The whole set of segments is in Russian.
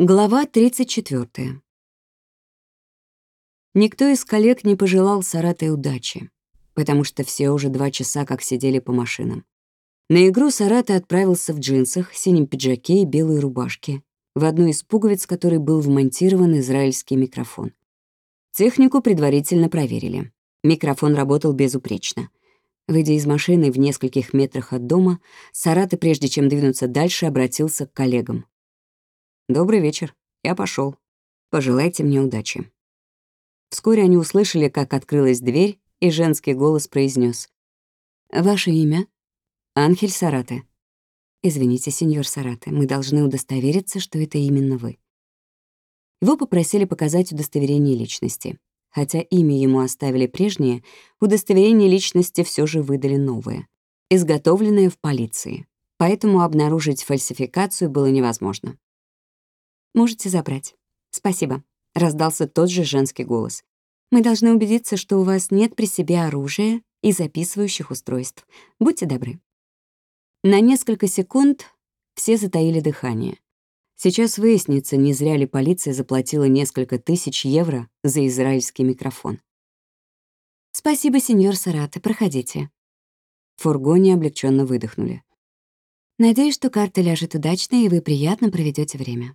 Глава 34. Никто из коллег не пожелал Саратой удачи, потому что все уже два часа как сидели по машинам. На игру Сарата отправился в джинсах, синем пиджаке и белой рубашке, в одну из пуговиц которой был вмонтирован израильский микрофон. Технику предварительно проверили. Микрофон работал безупречно. Выйдя из машины в нескольких метрах от дома, Сарата, прежде чем двинуться дальше, обратился к коллегам. «Добрый вечер. Я пошел. Пожелайте мне удачи». Вскоре они услышали, как открылась дверь, и женский голос произнес: «Ваше имя?» «Анхель Сарате». «Извините, сеньор Сарате, мы должны удостовериться, что это именно вы». Его попросили показать удостоверение личности. Хотя имя ему оставили прежнее, удостоверение личности все же выдали новое, изготовленное в полиции. Поэтому обнаружить фальсификацию было невозможно. Можете забрать. Спасибо. Раздался тот же женский голос. Мы должны убедиться, что у вас нет при себе оружия и записывающих устройств. Будьте добры. На несколько секунд все затаили дыхание. Сейчас выяснится, не зря ли полиция заплатила несколько тысяч евро за израильский микрофон. «Спасибо, сеньор Сараты, проходите». В фургоне облегченно выдохнули. «Надеюсь, что карта ляжет удачно, и вы приятно проведете время».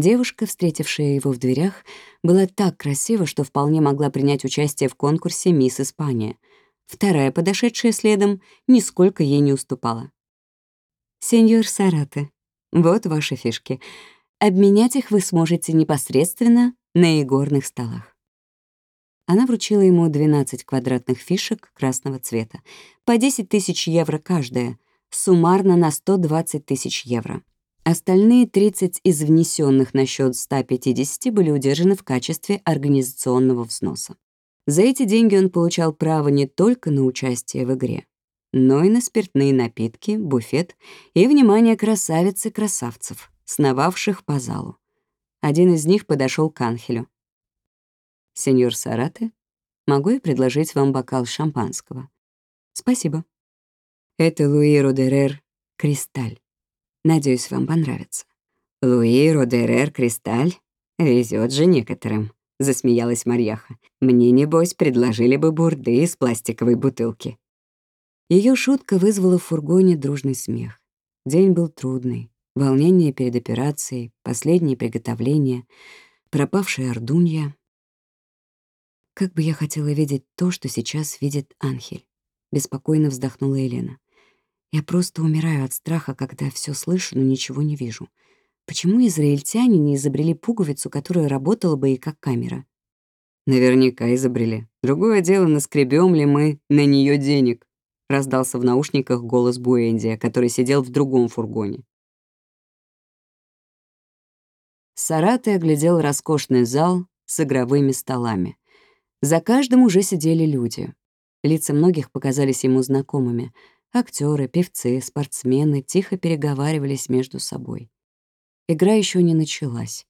Девушка, встретившая его в дверях, была так красива, что вполне могла принять участие в конкурсе «Мисс Испания». Вторая, подошедшая следом, нисколько ей не уступала. «Сеньор Сарате, вот ваши фишки. Обменять их вы сможете непосредственно на игорных столах». Она вручила ему 12 квадратных фишек красного цвета, по 10 тысяч евро каждая, суммарно на 120 тысяч евро. Остальные 30 из внесенных на счет 150 были удержаны в качестве организационного взноса. За эти деньги он получал право не только на участие в игре, но и на спиртные напитки, буфет и внимание красавиц и красавцев, сновавших по залу. Один из них подошел к Анхелю. «Сеньор Сарате, могу я предложить вам бокал шампанского?» «Спасибо». «Это Луи Родерер Кристаль. Надеюсь, вам понравится. Луи Родерер Кристаль везет же некоторым, засмеялась Марьяха. Мне, небось, предложили бы бурды из пластиковой бутылки. Ее шутка вызвала в фургоне дружный смех. День был трудный. Волнение перед операцией, последние приготовления, пропавшая ордунья. Как бы я хотела видеть то, что сейчас видит Анхель. Беспокойно вздохнула Елена. Я просто умираю от страха, когда все слышу, но ничего не вижу. Почему израильтяне не изобрели пуговицу, которая работала бы и как камера? Наверняка изобрели. Другое дело, наскребем ли мы на нее денег, раздался в наушниках голос Буэндия, который сидел в другом фургоне. Сараты оглядел роскошный зал с игровыми столами. За каждым уже сидели люди. Лица многих показались ему знакомыми — Актеры, певцы, спортсмены тихо переговаривались между собой. Игра еще не началась.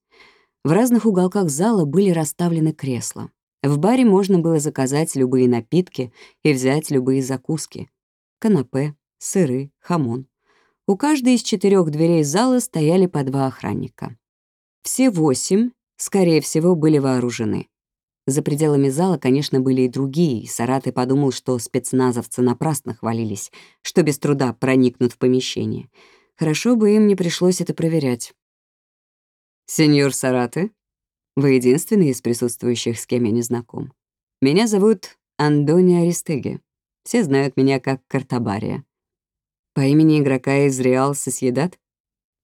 В разных уголках зала были расставлены кресла. В баре можно было заказать любые напитки и взять любые закуски. Канапе, сыры, хамон. У каждой из четырех дверей зала стояли по два охранника. Все восемь, скорее всего, были вооружены. За пределами зала, конечно, были и другие, и Сараты подумал, что спецназовцы напрасно хвалились, что без труда проникнут в помещение. Хорошо бы им не пришлось это проверять. «Сеньор Сараты, вы единственный из присутствующих, с кем я не знаком. Меня зовут Андони Аристеги. Все знают меня как Картабария. По имени игрока из Реал Сосьедат?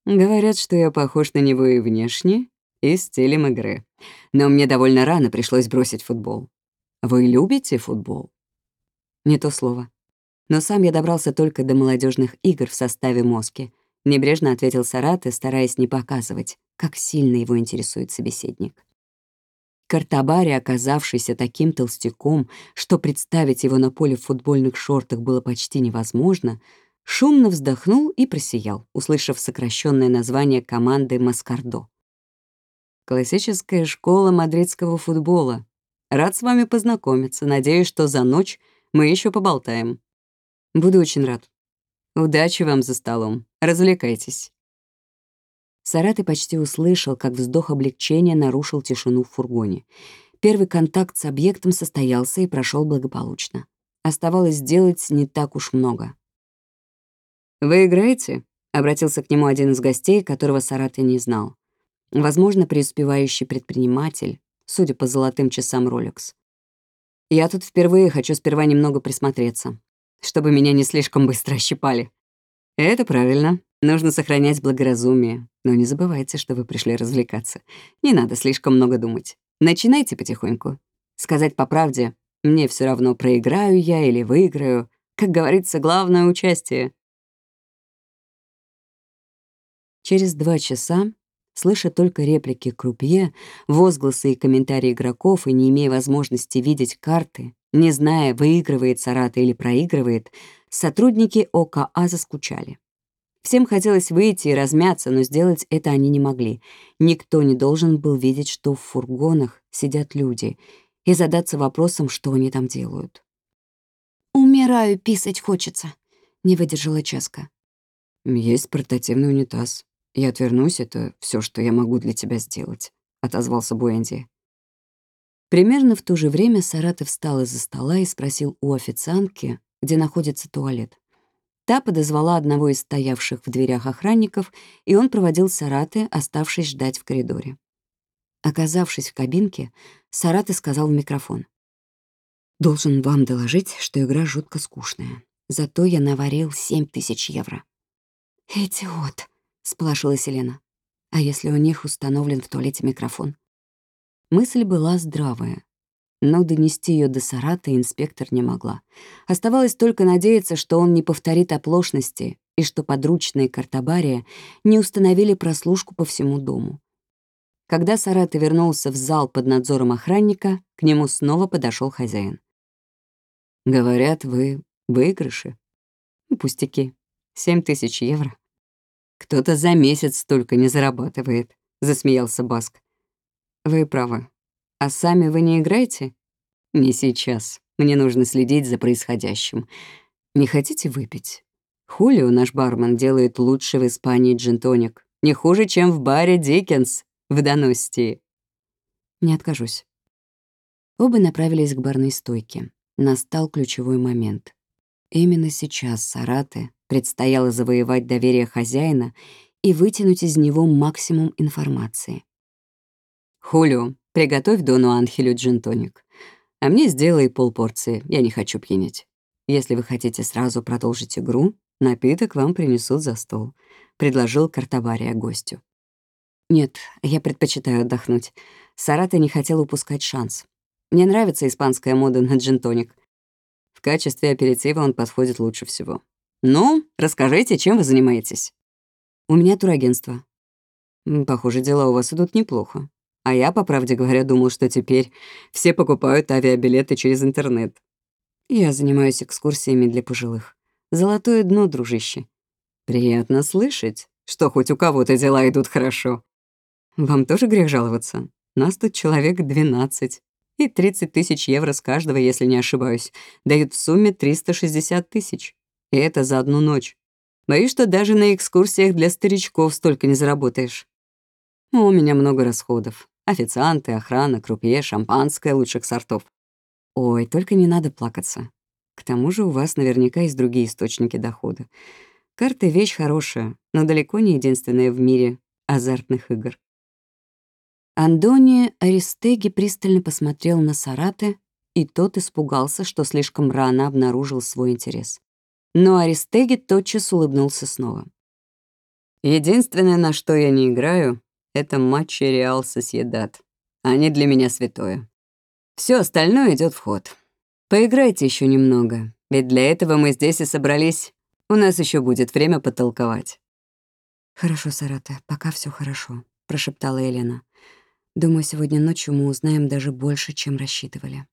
Говорят, что я похож на него и внешне, и стилем игры. Но мне довольно рано пришлось бросить футбол. Вы любите футбол? Не то слово. Но сам я добрался только до молодежных игр в составе Моски. Небрежно ответил Сараты, стараясь не показывать, как сильно его интересует собеседник. Картабари, оказавшийся таким толстяком, что представить его на поле в футбольных шортах было почти невозможно, шумно вздохнул и просиял, услышав сокращенное название команды «Маскардо». Классическая школа мадридского футбола. Рад с вами познакомиться. Надеюсь, что за ночь мы еще поболтаем. Буду очень рад. Удачи вам за столом. Развлекайтесь. Сараты почти услышал, как вздох облегчения нарушил тишину в фургоне. Первый контакт с объектом состоялся и прошел благополучно. Оставалось сделать не так уж много. «Вы играете?» — обратился к нему один из гостей, которого Сараты не знал. Возможно, преуспевающий предприниматель, судя по золотым часам Rolex. «Я тут впервые хочу сперва немного присмотреться, чтобы меня не слишком быстро ощипали». «Это правильно. Нужно сохранять благоразумие. Но не забывайте, что вы пришли развлекаться. Не надо слишком много думать. Начинайте потихоньку. Сказать по правде, мне все равно, проиграю я или выиграю. Как говорится, главное — участие. Через два часа, слыша только реплики крупье, возгласы и комментарии игроков и не имея возможности видеть карты, не зная, выигрывает Сарата или проигрывает, сотрудники ОКА заскучали. Всем хотелось выйти и размяться, но сделать это они не могли. Никто не должен был видеть, что в фургонах сидят люди, и задаться вопросом, что они там делают. «Умираю, писать хочется», — не выдержала Ческа. «Есть портативный унитаз. Я отвернусь, это все, что я могу для тебя сделать», — отозвался Буэнди. Примерно в то же время Саратов встал из-за стола и спросил у официантки, где находится туалет. Та подозвала одного из стоявших в дверях охранников, и он проводил Сараты, оставшись ждать в коридоре. Оказавшись в кабинке, Сараты сказал в микрофон. «Должен вам доложить, что игра жутко скучная. Зато я наварил семь тысяч евро». «Идиот!» — сплашилась Елена. «А если у них установлен в туалете микрофон?» Мысль была здравая, но донести ее до Сарата инспектор не могла. Оставалось только надеяться, что он не повторит оплошности и что подручные Картабария не установили прослушку по всему дому. Когда Сарата вернулся в зал под надзором охранника, к нему снова подошел хозяин. «Говорят, вы выигрыши?» «Пустяки. Семь тысяч евро. «Кто-то за месяц столько не зарабатывает», — засмеялся Баск. «Вы правы. А сами вы не играете?» «Не сейчас. Мне нужно следить за происходящим. Не хотите выпить?» Хулио, наш бармен, делает лучший в Испании джинтоник. Не хуже, чем в баре Диккенс в Доности. Не откажусь. Оба направились к барной стойке. Настал ключевой момент. Именно сейчас Сарате Предстояло завоевать доверие хозяина и вытянуть из него максимум информации. «Хулио, приготовь Дону Анхелю джинтоник. А мне сделай полпорции, я не хочу пьянить. Если вы хотите сразу продолжить игру, напиток вам принесут за стол», — предложил Картавария гостю. «Нет, я предпочитаю отдохнуть. Сарата не хотел упускать шанс. Мне нравится испанская мода на джинтоник. В качестве аперитива он подходит лучше всего. «Ну, расскажите, чем вы занимаетесь?» «У меня турагентство». «Похоже, дела у вас идут неплохо. А я, по правде говоря, думал, что теперь все покупают авиабилеты через интернет. Я занимаюсь экскурсиями для пожилых. Золотое дно, дружище. Приятно слышать, что хоть у кого-то дела идут хорошо. Вам тоже грех жаловаться? Нас тут человек 12. И 30 тысяч евро с каждого, если не ошибаюсь, дают в сумме 360 тысяч. И это за одну ночь. Боюсь, что даже на экскурсиях для старичков столько не заработаешь. Ну, у меня много расходов. Официанты, охрана, крупье, шампанское лучших сортов. Ой, только не надо плакаться. К тому же у вас наверняка есть другие источники дохода. Карты — вещь хорошая, но далеко не единственная в мире азартных игр. Андони Аристеги пристально посмотрел на Сарате, и тот испугался, что слишком рано обнаружил свой интерес. Но Аристеги тотчас улыбнулся снова. «Единственное, на что я не играю, это матчи Реал Сосьедат. Они для меня святое. Все остальное идет в ход. Поиграйте еще немного, ведь для этого мы здесь и собрались. У нас еще будет время потолковать». «Хорошо, Сарата, пока все хорошо», — прошептала Елена. «Думаю, сегодня ночью мы узнаем даже больше, чем рассчитывали».